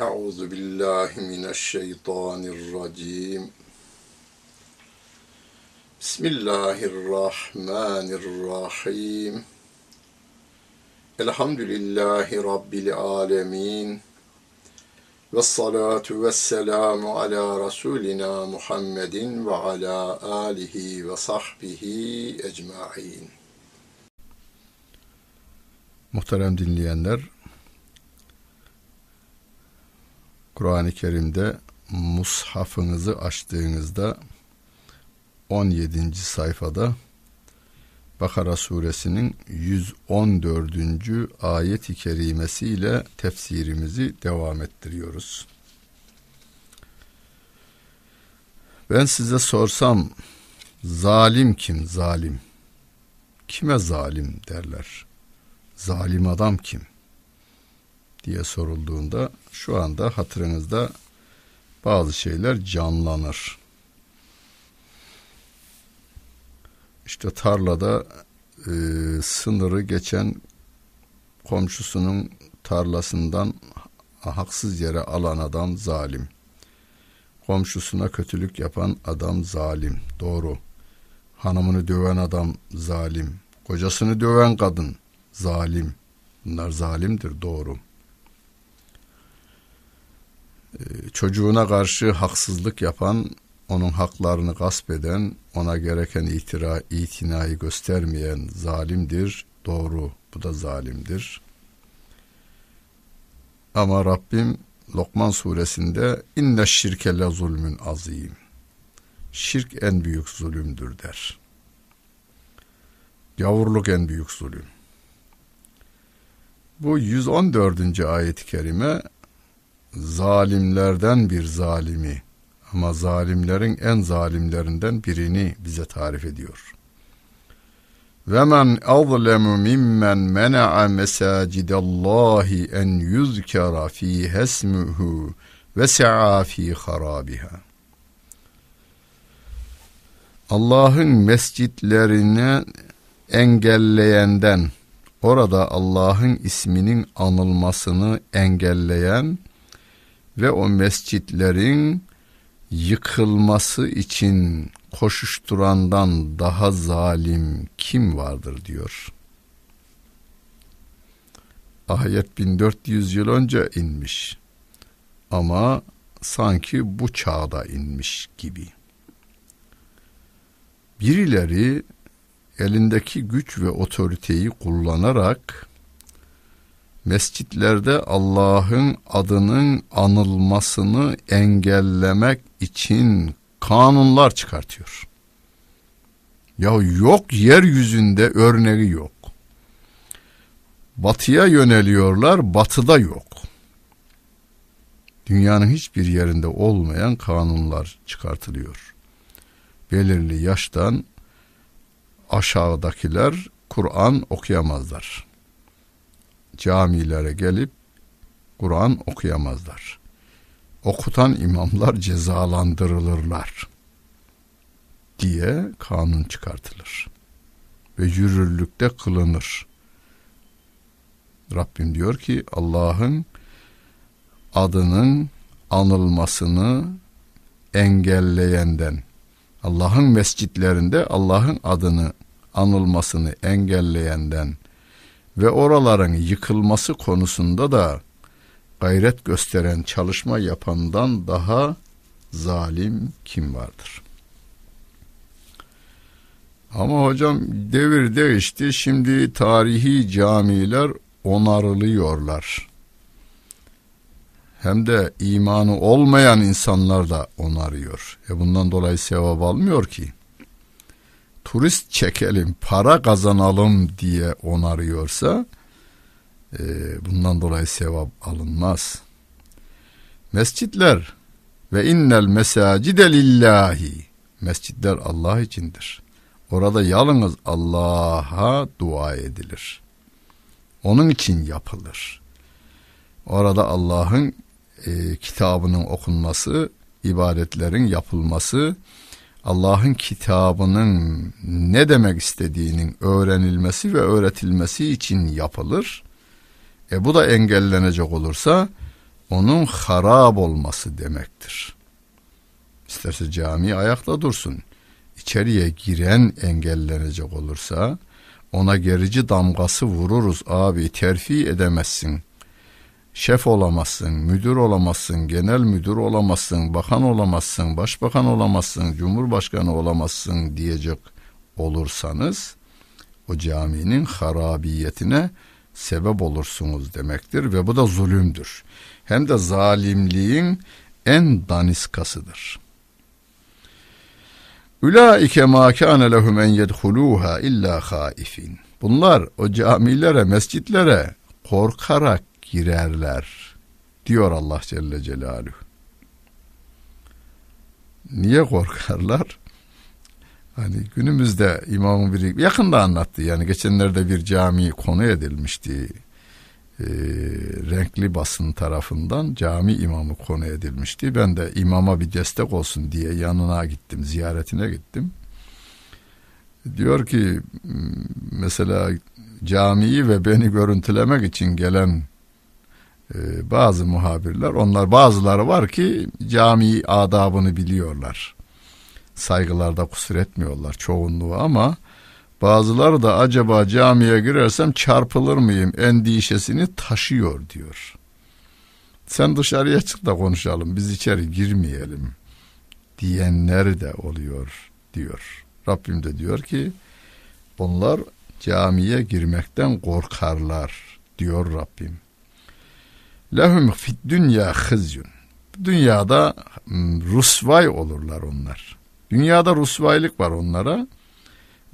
Euzu billahi mineşşeytanirracim. Bismillahirrahmanirrahim. Elhamdülillahi Rabbil alemin. Ve salatu ve selamu ala Resulina Muhammedin ve ala alihi ve sahbihi ecmain. Muhterem dinleyenler, Kur'an-ı Kerim'de mushafınızı açtığınızda 17. sayfada Bakara suresinin 114. ayet-i kerimesiyle tefsirimizi devam ettiriyoruz. Ben size sorsam zalim kim zalim? Kime zalim derler? Zalim adam kim? diye sorulduğunda şu anda hatırınızda bazı şeyler canlanır. İşte tarlada e, sınırı geçen komşusunun tarlasından haksız yere alan adam zalim. Komşusuna kötülük yapan adam zalim. Doğru. Hanımını döven adam zalim. Kocasını döven kadın zalim. Bunlar zalimdir doğru. Çocuğuna karşı haksızlık yapan, onun haklarını gasp eden, ona gereken itira, itinayı göstermeyen zalimdir. Doğru. Bu da zalimdir. Ama Rabbim Lokman suresinde inne şirke le zulmün azim. Şirk en büyük zulümdür der. Gavurluk en büyük zulüm. Bu 114. ayet-i kerime zalimlerden bir zalimi ama zalimlerin en zalimlerinden birini bize tarif ediyor. Ve men azlemu mimmen mena'a mesacidallahi en yuzkara fi hasmuhu ve sa'a fi harabiha. Allah'ın mescitlerini engelleyenden orada Allah'ın isminin anılmasını engelleyen ve o mescitlerin yıkılması için koşuşturandan daha zalim kim vardır diyor. Ayet 1400 yıl önce inmiş. Ama sanki bu çağda inmiş gibi. Birileri elindeki güç ve otoriteyi kullanarak mescitlerde Allah'ın adının anılmasını engellemek için kanunlar çıkartıyor. Ya yok yeryüzünde örneği yok. Batıya yöneliyorlar, batıda yok. Dünyanın hiçbir yerinde olmayan kanunlar çıkartılıyor. Belirli yaştan aşağıdakiler Kur'an okuyamazlar. Camilere gelip Kur'an okuyamazlar. Okutan imamlar cezalandırılırlar diye kanun çıkartılır. Ve yürürlükte kılınır. Rabbim diyor ki Allah'ın adının anılmasını engelleyenden Allah'ın mescitlerinde Allah'ın adını anılmasını engelleyenden ve oraların yıkılması konusunda da gayret gösteren çalışma yapandan daha zalim kim vardır? Ama hocam devir değişti. Şimdi tarihi camiler onarılıyorlar. Hem de imanı olmayan insanlar da onarıyor. E bundan dolayı sevap almıyor ki. Turist çekelim, para kazanalım diye onarıyorsa e, bundan dolayı sevap alınmaz. Mescitler ve innel mesacide lillahi. Mescitler Allah içindir. Orada yalnız Allah'a dua edilir. Onun için yapılır. Orada Allah'ın e, kitabının okunması, ibadetlerin yapılması, Allah'ın kitabının ne demek istediğinin öğrenilmesi ve öğretilmesi için yapılır. E bu da engellenecek olursa onun harap olması demektir. İsterse cami ayakta dursun. İçeriye giren engellenecek olursa ona gerici damgası vururuz abi terfi edemezsin. Şef olamazsın, müdür olamazsın, genel müdür olamazsın, bakan olamazsın, başbakan olamazsın, cumhurbaşkanı olamazsın diyecek olursanız o caminin harabiyetine sebep olursunuz demektir ve bu da zulümdür. Hem de zalimliğin en daniskasıdır. Ulaike ma kana lehum en yedhuluha illa haifin. Bunlar o camilere, mescitlere korkarak girerler diyor Allah Celle Celaluhu. Niye korkarlar? Hani günümüzde imamın biri yakında anlattı yani geçenlerde bir cami konu edilmişti. Ee, renkli basın tarafından cami imamı konu edilmişti. Ben de imama bir destek olsun diye yanına gittim, ziyaretine gittim. Diyor ki mesela camiyi ve beni görüntülemek için gelen e, bazı muhabirler, onlar bazıları var ki cami adabını biliyorlar saygılarda kusur etmiyorlar çoğunluğu ama bazıları da acaba camiye girersem çarpılır mıyım endişesini taşıyor diyor. Sen dışarıya çık da konuşalım biz içeri girmeyelim diyenler de oluyor diyor. Rabbim de diyor ki bunlar camiye girmekten korkarlar diyor Rabbim. Lehum fit dünya hızyun. Dünyada rusvay olurlar onlar. Dünyada rusvaylık var onlara.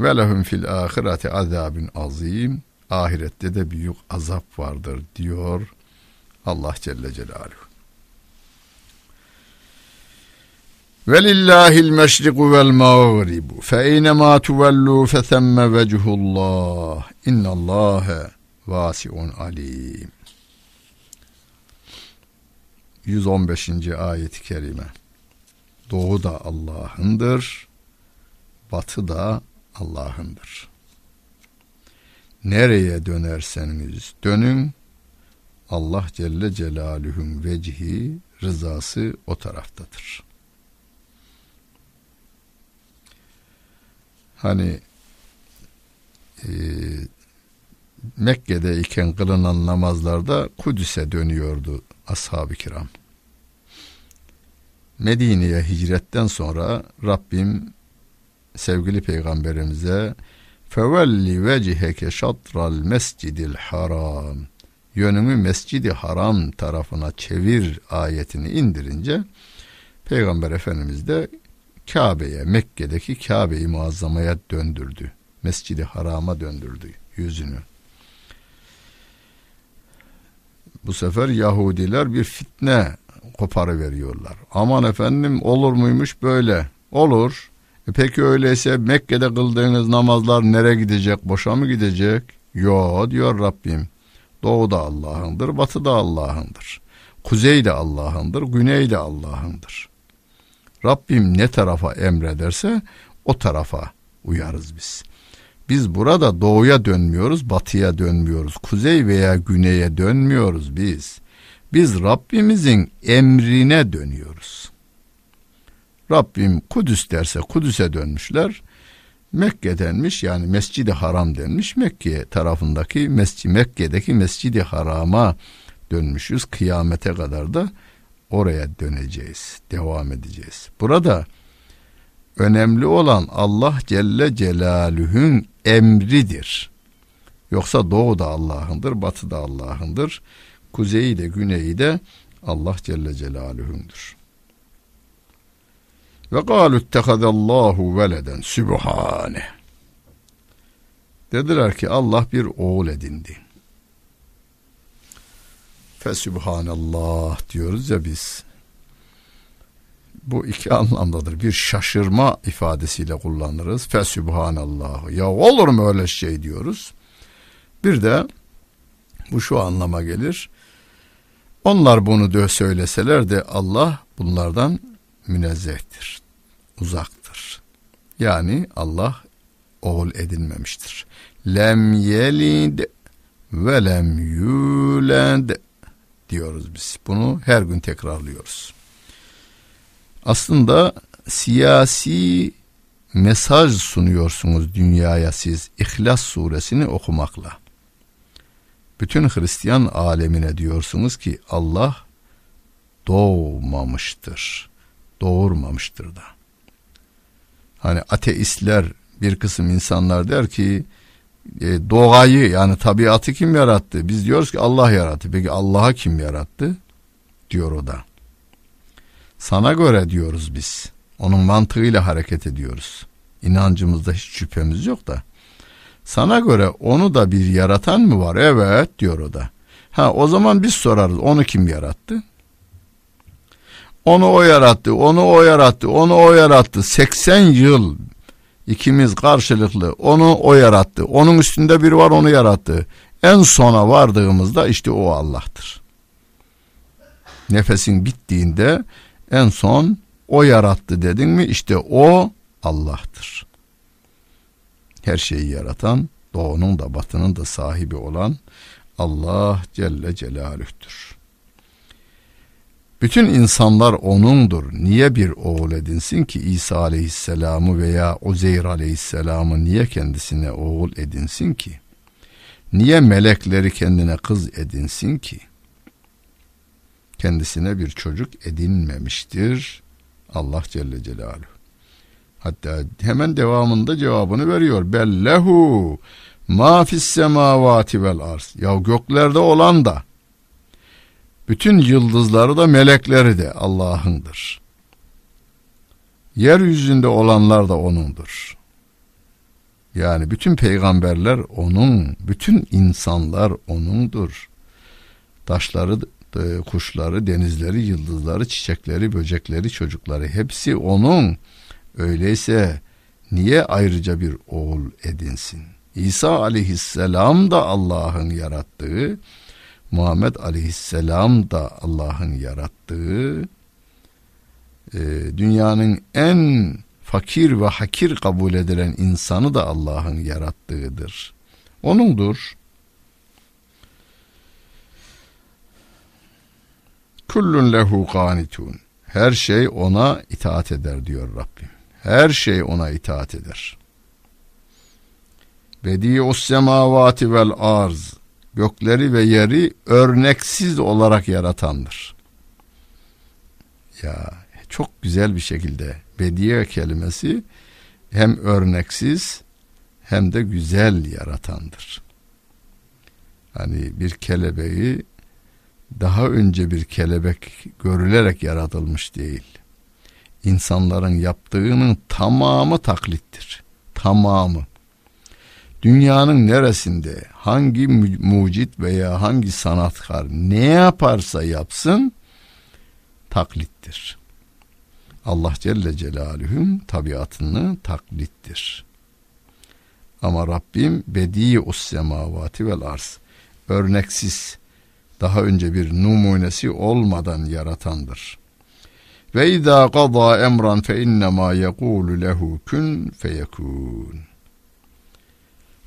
Ve lehum fil ahireti azabun azim. Ahirette de büyük azap vardır diyor Allah Celle Celaluhu. Velillahil meşriku vel mağribu fe eynema tuvellu fe themme vechullah innallâhe vasiun alim. 115. ayet-i kerime. Doğu da Allah'ındır, batı da Allah'ındır. Nereye dönerseniz dönün, Allah Celle Celaluhu'nun vecihi, rızası o taraftadır. Hani e, Mekke'deyken kılınan namazlarda Kudüs'e dönüyordu ashab-ı kiram. Medine'ye hicretten sonra Rabbim sevgili peygamberimize fevelli veciheke şatral mescidil haram yönümü mescidi haram tarafına çevir ayetini indirince peygamber efendimiz de Kabe'ye Mekke'deki Kabe'yi muazzamaya döndürdü. Mescidi harama döndürdü yüzünü. Bu sefer Yahudiler bir fitne koparı veriyorlar. Aman efendim olur muymuş böyle? Olur. E peki öyleyse Mekke'de kıldığınız namazlar nereye gidecek? Boşa mı gidecek? Yo diyor Rabbim. Doğu da Allah'ındır, batı da Allah'ındır. Kuzey de Allah'ındır, güney de Allah'ındır. Rabbim ne tarafa emrederse o tarafa uyarız biz. Biz burada doğuya dönmüyoruz, batıya dönmüyoruz. Kuzey veya güneye dönmüyoruz biz. Biz Rabbimizin emrine dönüyoruz. Rabbim Kudüs derse Kudüs'e dönmüşler. Mekke denmiş yani Mescidi Haram denmiş. Mekke tarafındaki Mescid Mekke'deki Mescidi Haram'a dönmüşüz. Kıyamete kadar da oraya döneceğiz. Devam edeceğiz. Burada önemli olan Allah Celle Celaluhu'nun emridir. Yoksa doğu da Allah'ındır, batı da Allah'ındır kuzeyi de güneyi de Allah Celle Celaluhu'ndur. Ve galu ittehadallahu veleden sübhane. Dediler ki Allah bir oğul edindi. Fesübhanallah diyoruz ya biz. Bu iki anlamdadır. Bir şaşırma ifadesiyle kullanırız. Fesübhanallah. Ya olur mu öyle şey diyoruz. Bir de bu şu anlama gelir. Onlar bunu de söyleseler de Allah bunlardan münezzehtir, uzaktır. Yani Allah oğul edinmemiştir. Lem yelid ve lem yulad diyoruz biz. Bunu her gün tekrarlıyoruz. Aslında siyasi mesaj sunuyorsunuz dünyaya siz İhlas suresini okumakla. Bütün Hristiyan alemine diyorsunuz ki Allah doğmamıştır. Doğurmamıştır da. Hani ateistler bir kısım insanlar der ki e, doğayı yani tabiatı kim yarattı? Biz diyoruz ki Allah yarattı. Peki Allah'a kim yarattı? Diyor o da. Sana göre diyoruz biz. Onun mantığıyla hareket ediyoruz. İnancımızda hiç şüphemiz yok da. Sana göre onu da bir yaratan mı var? Evet diyor o da. Ha o zaman biz sorarız onu kim yarattı? Onu o yarattı, onu o yarattı, onu o yarattı. 80 yıl ikimiz karşılıklı onu o yarattı. Onun üstünde bir var onu yarattı. En sona vardığımızda işte o Allah'tır. Nefesin bittiğinde en son o yarattı dedin mi işte o Allah'tır. Her şeyi yaratan, doğunun da batının da sahibi olan Allah Celle Celaluh'tür. Bütün insanlar O'nundur. Niye bir oğul edinsin ki İsa Aleyhisselam'ı veya Uzeyr Aleyhisselam'ı niye kendisine oğul edinsin ki? Niye melekleri kendine kız edinsin ki? Kendisine bir çocuk edinmemiştir Allah Celle Celaluhu. Hatta hemen devamında cevabını veriyor. Bellehu ma fis semavati vel arz. Ya göklerde olan da bütün yıldızları da melekleri de Allah'ındır. Yeryüzünde olanlar da O'nundur. Yani bütün peygamberler O'nun, bütün insanlar O'nundur. Taşları, e, kuşları, denizleri, yıldızları, çiçekleri, böcekleri, çocukları hepsi O'nun. Öyleyse niye ayrıca bir oğul edinsin? İsa aleyhisselam da Allah'ın yarattığı, Muhammed aleyhisselam da Allah'ın yarattığı, e, dünyanın en fakir ve hakir kabul edilen insanı da Allah'ın yarattığıdır. Onundur. Kullun lehu kanitun. Her şey ona itaat eder diyor Rabbim. Her şey ona itaat eder. Bedi'us semavati vel arz gökleri ve yeri örneksiz olarak yaratandır. Ya çok güzel bir şekilde bediye kelimesi hem örneksiz hem de güzel yaratandır. Hani bir kelebeği daha önce bir kelebek görülerek yaratılmış değil. İnsanların yaptığının tamamı taklittir. Tamamı dünyanın neresinde hangi mucit veya hangi sanatkar ne yaparsa yapsın taklittir. Allah Celle Celaluhu'nun tabiatını taklittir. Ama Rabbim bedi us semavati vel arz örneksiz daha önce bir numunesi olmadan yaratandır. Ve izâ qadâ emran fe innemâ yekûlu lehu kun feyekûn.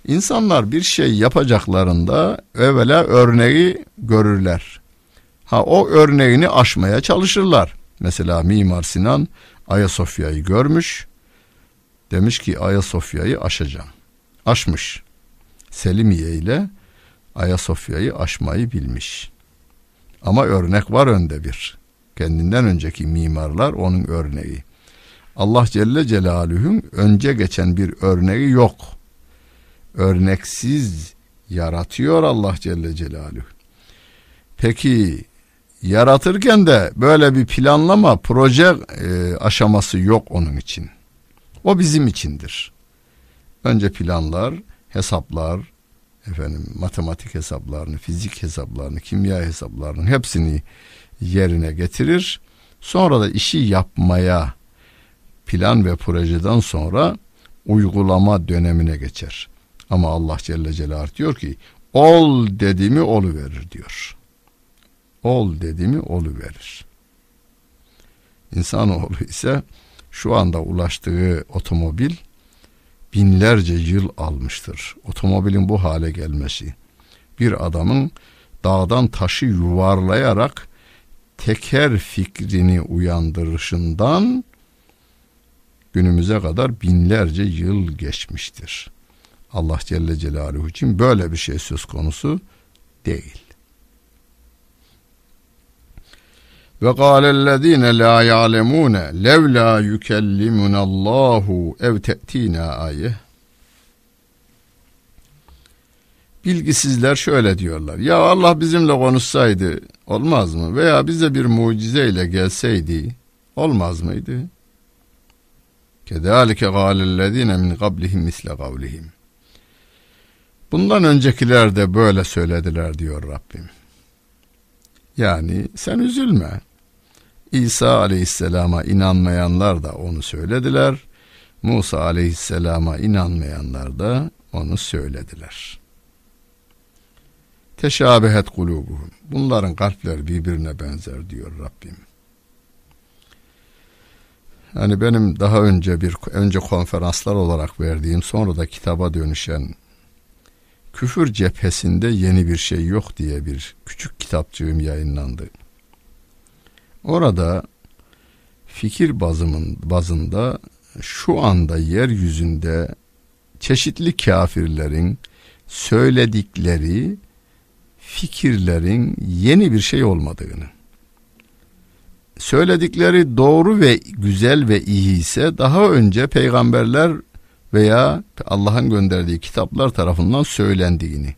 İnsanlar bir şey yapacaklarında evvela örneği görürler. Ha o örneğini aşmaya çalışırlar. Mesela Mimar Sinan Ayasofya'yı görmüş. Demiş ki Ayasofya'yı aşacağım. Aşmış. Selimiye ile Ayasofya'yı aşmayı bilmiş. Ama örnek var önde bir. Kendinden önceki mimarlar onun örneği. Allah Celle Celaluhu'nun önce geçen bir örneği yok örneksiz yaratıyor Allah Celle Celaluhu. Peki yaratırken de böyle bir planlama, proje e, aşaması yok onun için. O bizim içindir. Önce planlar, hesaplar, efendim matematik hesaplarını, fizik hesaplarını, kimya hesaplarını hepsini yerine getirir. Sonra da işi yapmaya plan ve projeden sonra uygulama dönemine geçer. Ama Allah Celle Celaluhu diyor ki ol dediğimi olu verir diyor. Ol dediğimi olu verir. İnsanoğlu ise şu anda ulaştığı otomobil binlerce yıl almıştır. Otomobilin bu hale gelmesi bir adamın dağdan taşı yuvarlayarak teker fikrini uyandırışından günümüze kadar binlerce yıl geçmiştir. Allah Celle Celaluhu için böyle bir şey söz konusu değil. Ve kâlellezîne lâ ya'lemûne levlâ yükellimunallâhu ev te'tînâ ayeh Bilgisizler şöyle diyorlar. Ya Allah bizimle konuşsaydı olmaz mı? Veya bize bir mucizeyle gelseydi olmaz mıydı? Kedalike gâlellezîne min qablihim misle kavlihim. Bundan öncekiler de böyle söylediler diyor Rabbim. Yani sen üzülme. İsa aleyhisselama inanmayanlar da onu söylediler. Musa aleyhisselama inanmayanlar da onu söylediler. Teşabehet kulubuhum. Bunların kalpler birbirine benzer diyor Rabbim. Hani benim daha önce bir önce konferanslar olarak verdiğim sonra da kitaba dönüşen küfür cephesinde yeni bir şey yok diye bir küçük kitapçığım yayınlandı. Orada fikir bazımın bazında şu anda yeryüzünde çeşitli kafirlerin söyledikleri fikirlerin yeni bir şey olmadığını söyledikleri doğru ve güzel ve iyi ise daha önce peygamberler veya Allah'ın gönderdiği kitaplar tarafından söylendiğini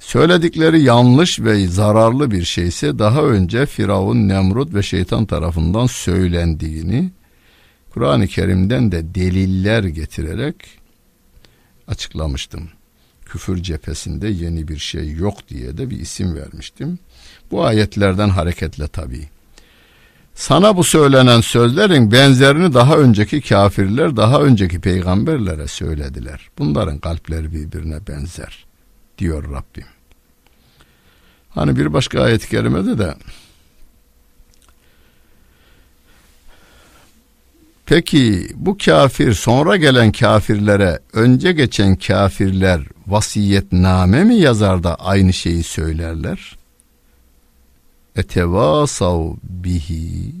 söyledikleri yanlış ve zararlı bir şeyse daha önce Firavun, Nemrut ve şeytan tarafından söylendiğini Kur'an-ı Kerim'den de deliller getirerek açıklamıştım. Küfür cephesinde yeni bir şey yok diye de bir isim vermiştim. Bu ayetlerden hareketle tabii. Sana bu söylenen sözlerin benzerini daha önceki kafirler, daha önceki peygamberlere söylediler. Bunların kalpleri birbirine benzer diyor Rabbim. Hani bir başka ayet-i kerimede de Peki bu kafir sonra gelen kafirlere önce geçen kafirler vasiyetname mi yazar da aynı şeyi söylerler? etevasav bihi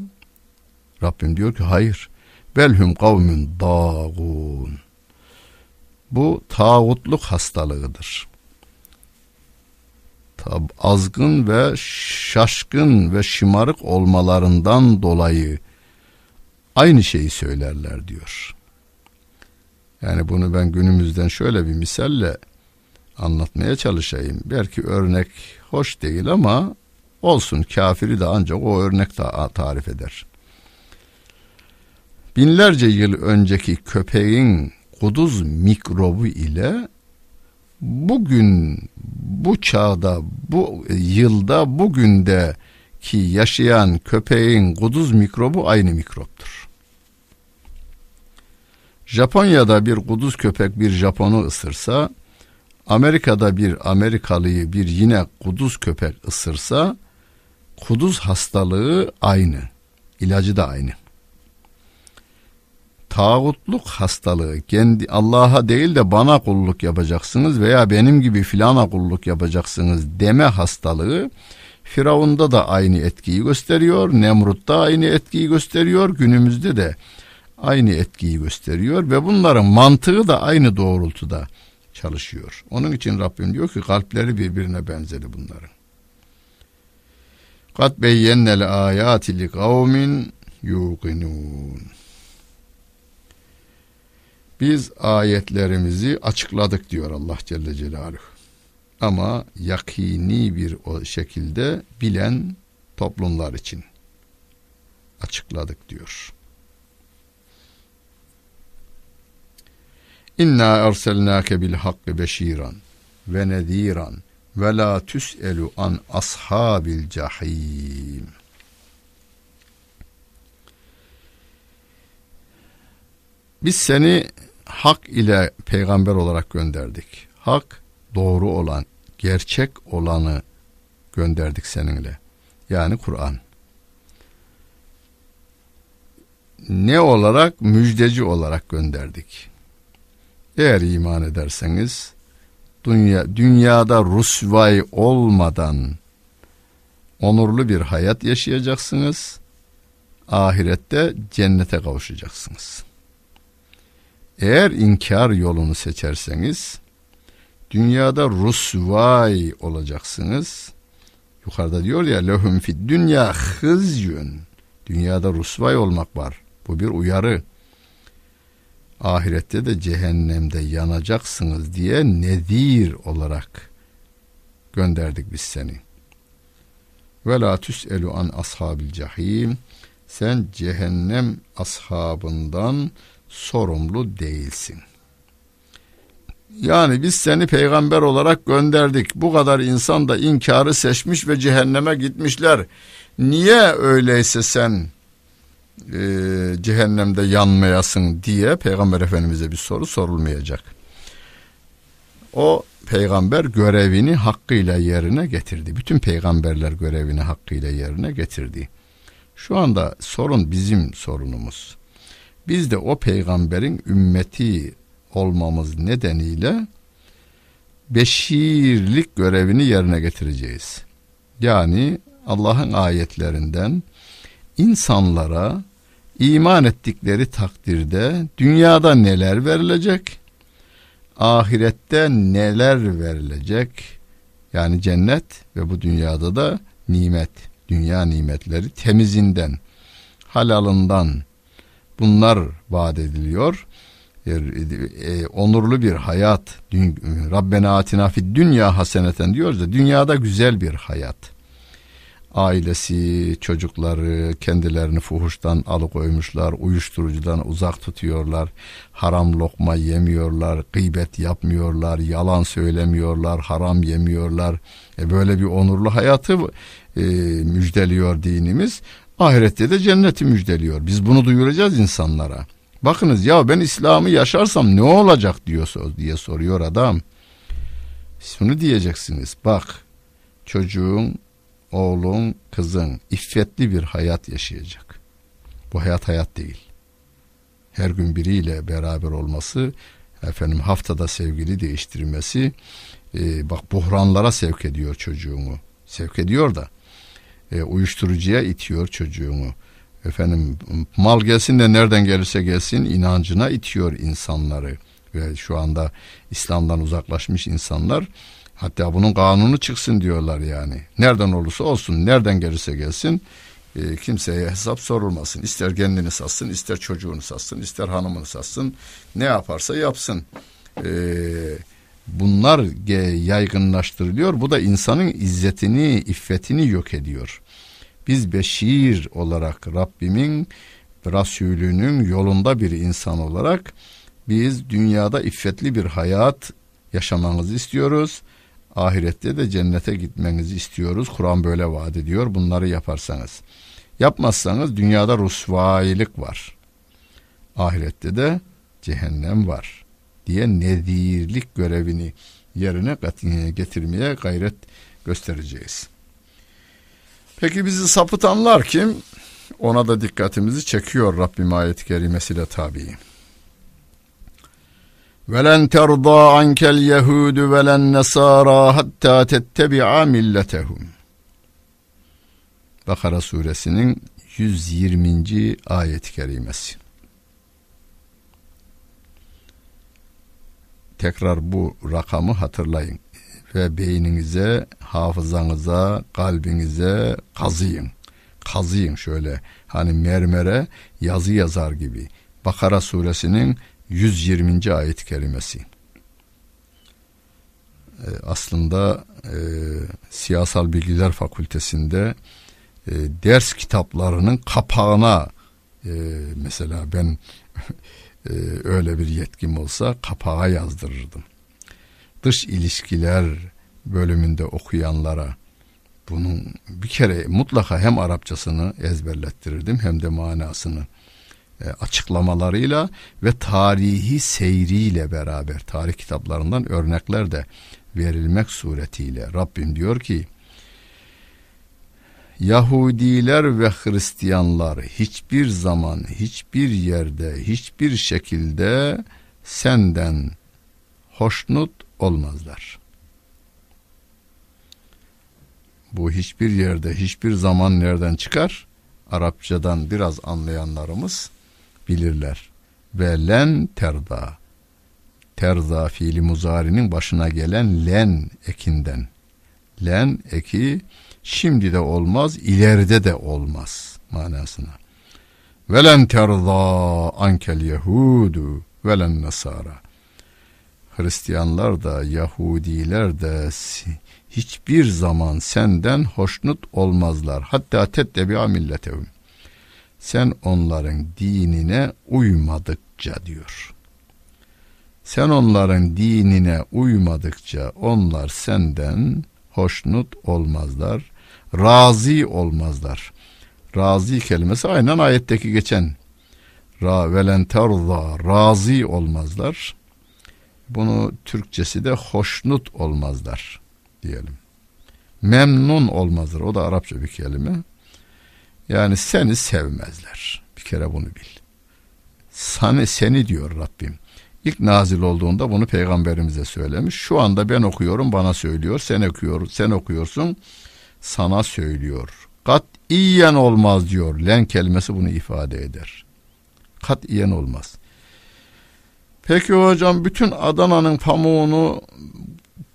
Rabbim diyor ki hayır belhum kavmün dağun bu tağutluk hastalığıdır Tab azgın ve şaşkın ve şımarık olmalarından dolayı aynı şeyi söylerler diyor. Yani bunu ben günümüzden şöyle bir misalle anlatmaya çalışayım. Belki örnek hoş değil ama Olsun kafiri de ancak o örnek ta tarif eder. Binlerce yıl önceki köpeğin kuduz mikrobu ile bugün bu çağda bu yılda bugünde ki yaşayan köpeğin kuduz mikrobu aynı mikroptur. Japonya'da bir kuduz köpek bir Japon'u ısırsa, Amerika'da bir Amerikalıyı bir yine kuduz köpek ısırsa, kuduz hastalığı aynı. İlacı da aynı. Tağutluk hastalığı kendi Allah'a değil de bana kulluk yapacaksınız veya benim gibi filana kulluk yapacaksınız deme hastalığı Firavun'da da aynı etkiyi gösteriyor. Nemrut'ta aynı etkiyi gösteriyor. Günümüzde de aynı etkiyi gösteriyor ve bunların mantığı da aynı doğrultuda çalışıyor. Onun için Rabbim diyor ki kalpleri birbirine benzedi bunların. Kad beyyennel ayati li kavmin. Biz ayetlerimizi açıkladık diyor Allah Celle Celaluhu. Ama yakini bir o şekilde bilen toplumlar için açıkladık diyor. İnna erselnake bil hakkı beşiran ve nediran ve la tüs'elu an ashabil cahim. Biz seni hak ile peygamber olarak gönderdik. Hak doğru olan, gerçek olanı gönderdik seninle. Yani Kur'an. Ne olarak? Müjdeci olarak gönderdik. Eğer iman ederseniz dünya, dünyada rusvay olmadan onurlu bir hayat yaşayacaksınız. Ahirette cennete kavuşacaksınız. Eğer inkar yolunu seçerseniz dünyada rusvay olacaksınız. Yukarıda diyor ya lehum fid dünya hızyün. Dünyada rusvay olmak var. Bu bir uyarı. Ahirette de cehennemde yanacaksınız diye nedir olarak gönderdik biz seni. Ve la tüs'elu an ashabil cahim. Sen cehennem ashabından sorumlu değilsin. Yani biz seni peygamber olarak gönderdik. Bu kadar insan da inkarı seçmiş ve cehenneme gitmişler. Niye öyleyse sen e, cehennemde yanmayasın diye peygamber efendimize bir soru sorulmayacak. O peygamber görevini hakkıyla yerine getirdi. Bütün peygamberler görevini hakkıyla yerine getirdi. Şu anda sorun bizim sorunumuz. Biz de o peygamberin ümmeti olmamız nedeniyle beşirlik görevini yerine getireceğiz. Yani Allah'ın ayetlerinden insanlara iman ettikleri takdirde dünyada neler verilecek, ahirette neler verilecek, yani cennet ve bu dünyada da nimet, dünya nimetleri temizinden, halalından bunlar vaat ediliyor. E, e, onurlu bir hayat, Rabbena atina fid dünya haseneten diyoruz da dünyada güzel bir hayat ailesi, çocukları kendilerini fuhuştan alıkoymuşlar, uyuşturucudan uzak tutuyorlar, haram lokma yemiyorlar, gıybet yapmıyorlar, yalan söylemiyorlar, haram yemiyorlar. E böyle bir onurlu hayatı e, müjdeliyor dinimiz. Ahirette de cenneti müjdeliyor. Biz bunu duyuracağız insanlara. Bakınız ya ben İslam'ı yaşarsam ne olacak diyor diye soruyor adam. Şunu diyeceksiniz. Bak çocuğun oğlun, kızın iffetli bir hayat yaşayacak. Bu hayat hayat değil. Her gün biriyle beraber olması, efendim haftada sevgili değiştirmesi, e, bak buhranlara sevk ediyor çocuğunu. Sevk ediyor da e, uyuşturucuya itiyor çocuğunu. Efendim mal gelsin de nereden gelirse gelsin inancına itiyor insanları. Ve şu anda İslam'dan uzaklaşmış insanlar Hatta bunun kanunu çıksın diyorlar yani. Nereden olursa olsun, nereden gelirse gelsin e, kimseye hesap sorulmasın. İster kendini satsın, ister çocuğunu satsın, ister hanımını satsın. Ne yaparsa yapsın. E, bunlar yaygınlaştırılıyor. Bu da insanın izzetini, iffetini yok ediyor. Biz beşir olarak Rabbimin Resulünün yolunda bir insan olarak biz dünyada iffetli bir hayat yaşamanızı istiyoruz ahirette de cennete gitmenizi istiyoruz. Kur'an böyle vaat ediyor. Bunları yaparsanız. Yapmazsanız dünyada rusvailik var. Ahirette de cehennem var diye nedirlik görevini yerine getirmeye gayret göstereceğiz. Peki bizi sapıtanlar kim? Ona da dikkatimizi çekiyor Rabbim ayet-i kerimesiyle tabi. Velen terda ankel yehudu velen nesara hatta tettebi'a milletehum. Bakara suresinin 120. ayet-i kerimesi. Tekrar bu rakamı hatırlayın ve beyninize, hafızanıza, kalbinize kazıyın. Kazıyın şöyle hani mermere yazı yazar gibi. Bakara suresinin 120. ayet-i kerimesi. E, aslında e, Siyasal Bilgiler Fakültesinde e, ders kitaplarının kapağına e, mesela ben e, öyle bir yetkim olsa kapağa yazdırırdım. Dış ilişkiler bölümünde okuyanlara bunun bir kere mutlaka hem Arapçasını ezberlettirirdim hem de manasını e, açıklamalarıyla ve tarihi seyriyle beraber tarih kitaplarından örnekler de verilmek suretiyle Rabbim diyor ki Yahudiler ve Hristiyanlar hiçbir zaman, hiçbir yerde, hiçbir şekilde senden hoşnut olmazlar. Bu hiçbir yerde, hiçbir zaman nereden çıkar? Arapçadan biraz anlayanlarımız bilirler. Ve len terda. Terza fiili muzarinin başına gelen len ekinden. Len eki şimdi de olmaz, ileride de olmaz manasına. Velen terza ankel yehudu velen nasara. Hristiyanlar da Yahudiler de hiçbir zaman senden hoşnut olmazlar. Hatta tettebi'a milletehum. Sen onların dinine uymadıkça diyor. Sen onların dinine uymadıkça onlar senden hoşnut olmazlar, razı olmazlar. Razı kelimesi aynen ayetteki geçen ra velen terza razı olmazlar. Bunu Türkçesi de hoşnut olmazlar diyelim. Memnun olmazlar. O da Arapça bir kelime. Yani seni sevmezler. Bir kere bunu bil. Seni, seni diyor Rabbim. İlk nazil olduğunda bunu peygamberimize söylemiş. Şu anda ben okuyorum bana söylüyor. Sen okuyor, sen okuyorsun sana söylüyor. Kat iyen olmaz diyor. Len kelimesi bunu ifade eder. Kat iyen olmaz. Peki hocam bütün Adana'nın pamuğunu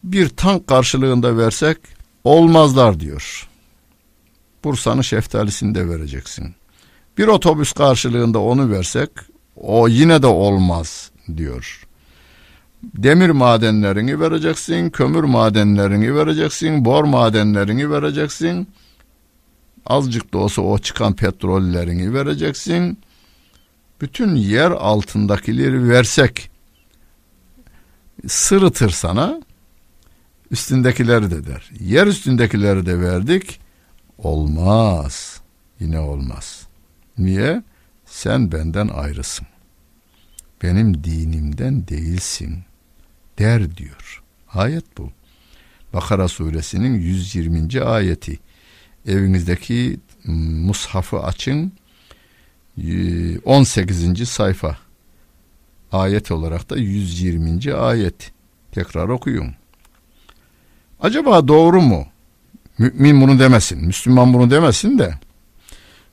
bir tank karşılığında versek olmazlar diyor. Bursa'nın şeftalisini de vereceksin. Bir otobüs karşılığında onu versek o yine de olmaz diyor. Demir madenlerini vereceksin, kömür madenlerini vereceksin, bor madenlerini vereceksin. Azıcık da olsa o çıkan petrollerini vereceksin. Bütün yer altındakileri versek sırıtır sana üstündekileri de der. Yer üstündekileri de verdik. Olmaz. Yine olmaz. Niye? Sen benden ayrısın. Benim dinimden değilsin. Der diyor. Ayet bu. Bakara suresinin 120. ayeti. Evinizdeki mushafı açın. 18. sayfa. Ayet olarak da 120. ayet. Tekrar okuyun. Acaba doğru mu? Mümin bunu demesin, Müslüman bunu demesin de.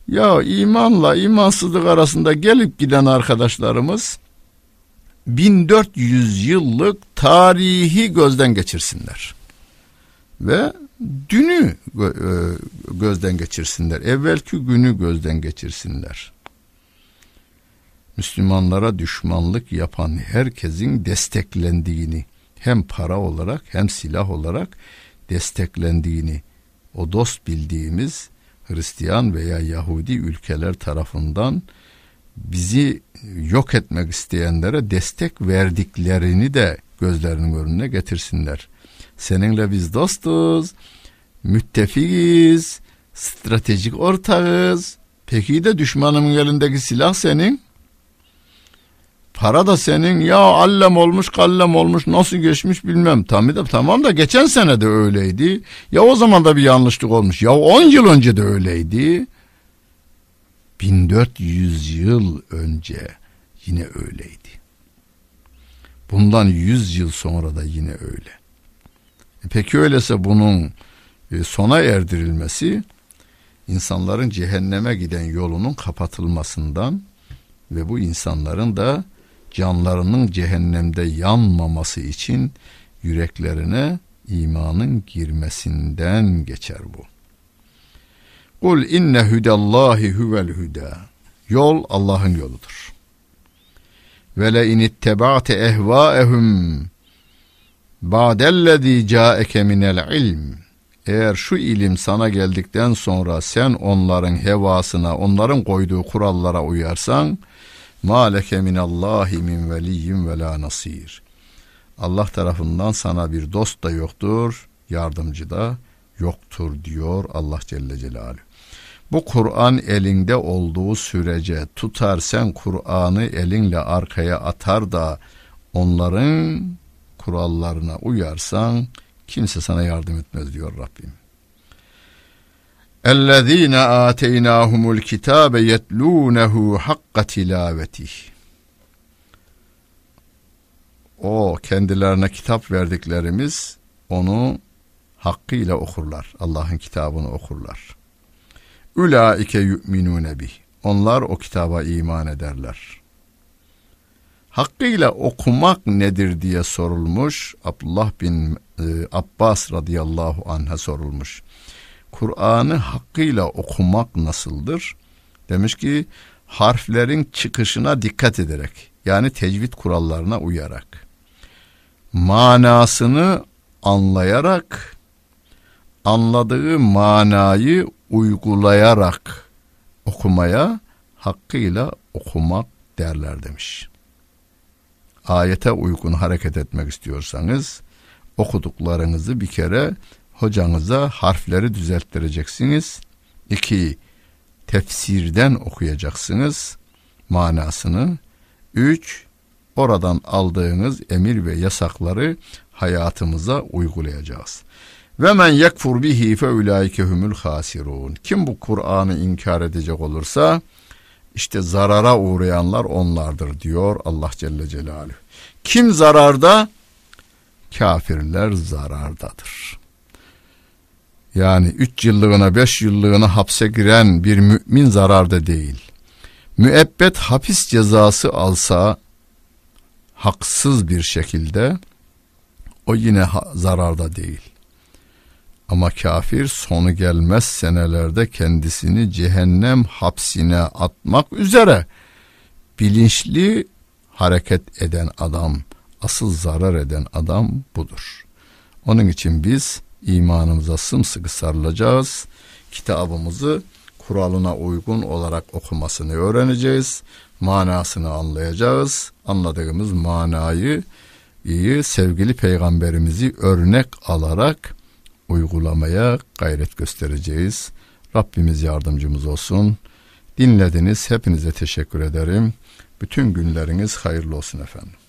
Ya imanla imansızlık arasında gelip giden arkadaşlarımız 1400 yıllık tarihi gözden geçirsinler. Ve dünü e, gözden geçirsinler. Evvelki günü gözden geçirsinler. Müslümanlara düşmanlık yapan herkesin desteklendiğini hem para olarak hem silah olarak desteklendiğini o dost bildiğimiz Hristiyan veya Yahudi ülkeler tarafından bizi yok etmek isteyenlere destek verdiklerini de gözlerinin önüne getirsinler. Seninle biz dostuz, müttefikiz, stratejik ortağız. Peki de düşmanımın elindeki silah senin? Para da senin ya allem olmuş kallem olmuş nasıl geçmiş bilmem. Tamam da, tamam da geçen sene de öyleydi. Ya o zaman da bir yanlışlık olmuş. Ya 10 yıl önce de öyleydi. 1400 yıl önce yine öyleydi. Bundan 100 yıl sonra da yine öyle. E peki öyleyse bunun e, sona erdirilmesi insanların cehenneme giden yolunun kapatılmasından ve bu insanların da canlarının cehennemde yanmaması için yüreklerine imanın girmesinden geçer bu. Kul inne hudallahi huvel huda. Yol Allah'ın yoludur. Ve le in ittaba'te ehvaehum ba'dellezî câeke minel ilm. Eğer şu ilim sana geldikten sonra sen onların hevasına, onların koyduğu kurallara uyarsan, Ma leke minallahi min veliyyin ve la nasir. Allah tarafından sana bir dost da yoktur, yardımcı da yoktur diyor Allah Celle Celaluhu. Bu Kur'an elinde olduğu sürece tutar sen Kur'an'ı elinle arkaya atar da onların kurallarına uyarsan kimse sana yardım etmez diyor Rabbim. اَلَّذ۪ينَ آتَيْنَاهُمُ الْكِتَابَ يَتْلُونَهُ حَقَّ تِلَاوَتِهِ o kendilerine kitap verdiklerimiz onu hakkıyla okurlar. Allah'ın kitabını okurlar. Ulaike yu'minune bih. Onlar o kitaba iman ederler. Hakkıyla okumak nedir diye sorulmuş. Abdullah bin e, Abbas radıyallahu anh'a sorulmuş. Kur'an'ı hakkıyla okumak nasıldır? Demiş ki harflerin çıkışına dikkat ederek yani tecvid kurallarına uyarak manasını anlayarak anladığı manayı uygulayarak okumaya hakkıyla okumak derler demiş. Ayete uygun hareket etmek istiyorsanız okuduklarınızı bir kere hocanıza harfleri düzelttireceksiniz. İki, tefsirden okuyacaksınız manasını. Üç, oradan aldığınız emir ve yasakları hayatımıza uygulayacağız. Ve men yekfur bihi fe ulaike humul hasirun. Kim bu Kur'an'ı inkar edecek olursa işte zarara uğrayanlar onlardır diyor Allah Celle Celaluhu. Kim zararda? Kafirler zarardadır. Yani üç yıllığına beş yıllığına hapse giren bir mümin zararda değil. Müebbet hapis cezası alsa haksız bir şekilde o yine zararda değil. Ama kafir sonu gelmez senelerde kendisini cehennem hapsine atmak üzere bilinçli hareket eden adam, asıl zarar eden adam budur. Onun için biz imanımıza sımsıkı sarılacağız. Kitabımızı kuralına uygun olarak okumasını öğreneceğiz. Manasını anlayacağız. Anladığımız manayı iyi sevgili peygamberimizi örnek alarak uygulamaya gayret göstereceğiz. Rabbimiz yardımcımız olsun. Dinlediniz. Hepinize teşekkür ederim. Bütün günleriniz hayırlı olsun efendim.